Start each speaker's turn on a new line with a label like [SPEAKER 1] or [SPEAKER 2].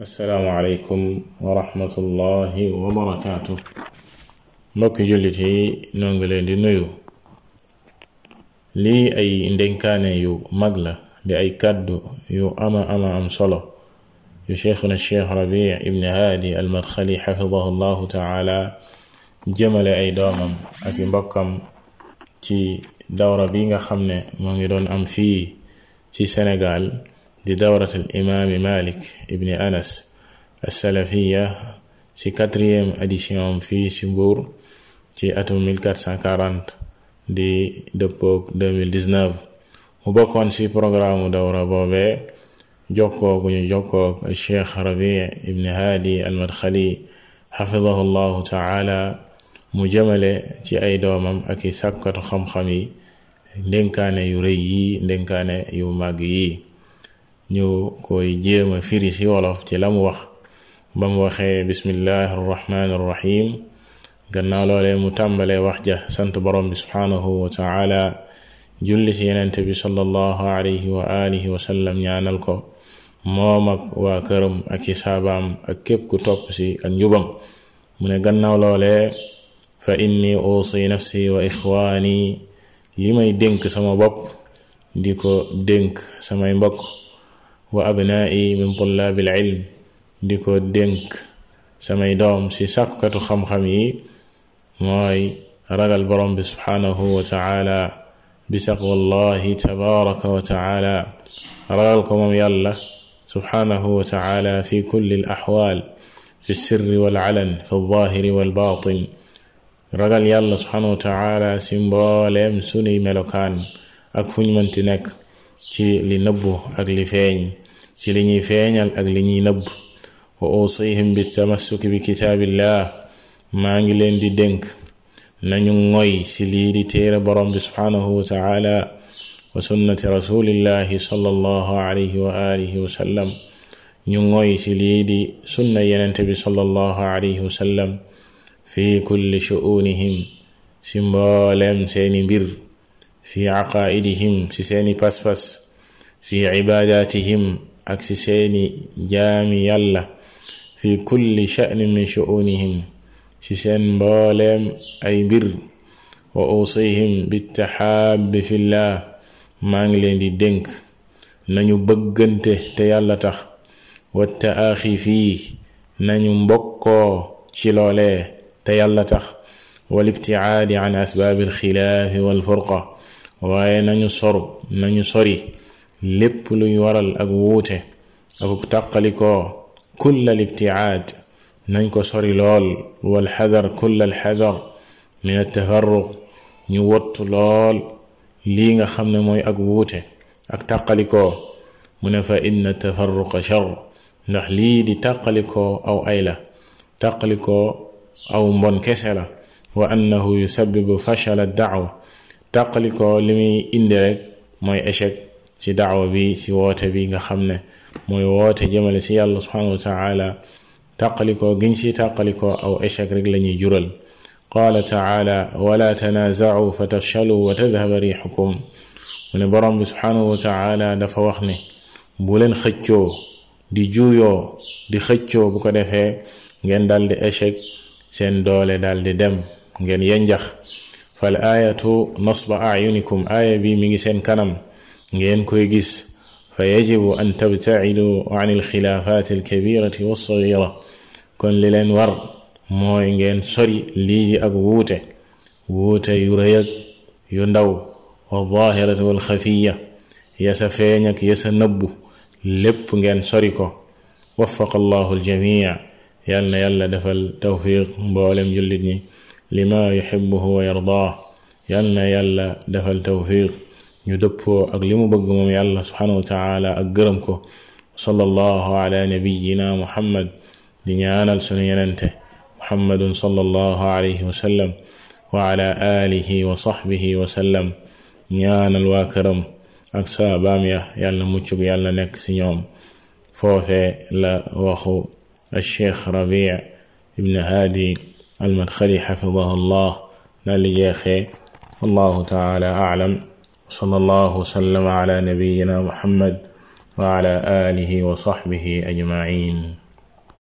[SPEAKER 1] السلام عليكم ورحمة الله وبركاته. مك جلتي نونغلين دي نيو. لي أي إندين كان يو مغلا لي أي كادو يو أما أما أم صلو. يو شيخنا الشيخ ربيع ابن هادي المدخلي حفظه الله تعالى. جمل أي دوما أكي بكم تي دورة بيغا خمنا مغيرون أم في تي سنغال. لدورة الإمام مالك ابن أنس السلفية في كاتريم أديشيوم في شبور في أتم 1440 دي دبوك 2019 وبكون في برنامج دورة بوبي جوكوك جوكوك الشيخ ربيع ابن هادي المدخلي حفظه الله تعالى مجملة في أي دوم أكي سكت خمخمي دنكان يريي دنكان يوماغيي ñu koy jéema firi ci wolof ci la mu wax. Ba mu waxee bismillahi arrahmani arrahim gannaaw loolee mu tàmbalee wax ja sant borom bi subhaanahu wa taala julli ci yenente bi sallallahu alihi wa sallam ñaanal ko moom ak waa këram ak saabaam ak képp ku topp ci ak njubam. Mu ne gannaaw loolee fa inni uusi nafsi wa ixwaani li may dénk sama bopp di ko dénk samay mbokk. وأبنائي من طلاب العلم. ديكو دينك. سمي دوم سي ساكتو خم خمي موي رجل برم سبحانه وتعالى. بسق الله تبارك وتعالى. رجلكم يلا سبحانه وتعالى في كل الأحوال. في السر والعلن. في الظاهر والباطن. رجل يلا سبحانه وتعالى سيمبولم سني ملوكان. أكفن من تنك. Ci li nëbbu ak li feeñ ci li ñuy feeñal ak li ñuy nëbb wa usihim bi tamassuki bi kitaabillah maa ngi leen di dénk nañu ngoy si lii di téere borom bi subhanahu wa taala wa sunnati rasulillahi sallallahu alayhi wa alihi wa sallam ñu ngoy si lii di sunna yenente bi صلى الله عليه وسلم في كل شؤونهم ci mbooleem seeni mbir في عقائدهم ci seen i pas-pas في عباداتهم ak ci seen i jaamu الله في كل شأن من شؤونهم ci seen mbooleem ay mbir وأوصيهم بالتحاب في الله. مانجلين دي دينك. نانيو بغنته تيالا تخ والتآخي فيه. نانيو مبقو شلوله تيالا تخ والابتعاد عن أسباب الخلاف والفرقة. Waaye nañu soru nañu sori lépp luy waral ak wuute ak tàqalikoo kulla libtiaad nañ ko sori lool wal xadar kulla alxadar min altafarruq ñu wottu lool lii nga xam ne mooy ak wuute ak tàqalikoo mu ne fa inna tafarruqa char ndax lii di tàqalikoo aw ay la tàqalikoo aw mbon kese la wa annahu yusabibu fashal daawa tàqalikoo li muy indi rek mooy échec ci daawa bi ci woote bi nga xam ne mooy woote jëmale ci yàlla subhanahu wa taala tàqalikoo giñ ci tàqalikoo aw échec rek lañuy jural qaala taala wala tanaaza'u fa tafshalu wa tadhaba rixukum mu ne borom bi subhanahu wa taala dafa wax ne bu leen xëccoo di juuyoo di xëccoo bu ko defee ngeen daldi échec seen doole daldi dem ngeen yenjax فالآية نصب أعينكم. آية بي ميغي سين كانم نين كوي غيس فيجب أن تبتعدوا عن الخلافات الكبيرة والصغيرة. كون ليلن ور. موي نين سوري. ليجي أك ووتي يريد يندو والظاهرة والخفية. يا سفينك يا سنبو لب نين سوري وفق الله الجميع. يالنا يالنا دفل توفيق. مبولم جلدني. لما يحبه ويرضاه. يلنا يلا دفع التوفيق يدبو أقلم بقمم. يلا سبحانه وتعالى أقرمكو صلى الله على نبينا محمد. دنيانا السنين أنت. محمد صلى الله عليه وسلم. وعلى آله وصحبه وسلم. نيانا الواكرم. أكسا بامية. يلا مجب يلا نكس يوم فوفي لا وخو الشيخ ربيع ابن هادي. المدخلي حفظه الله. نالي جيخي والله تعالى أعلم. صلى الله وسلم على نبينا محمد وعلى آله وصحبه أجمعين.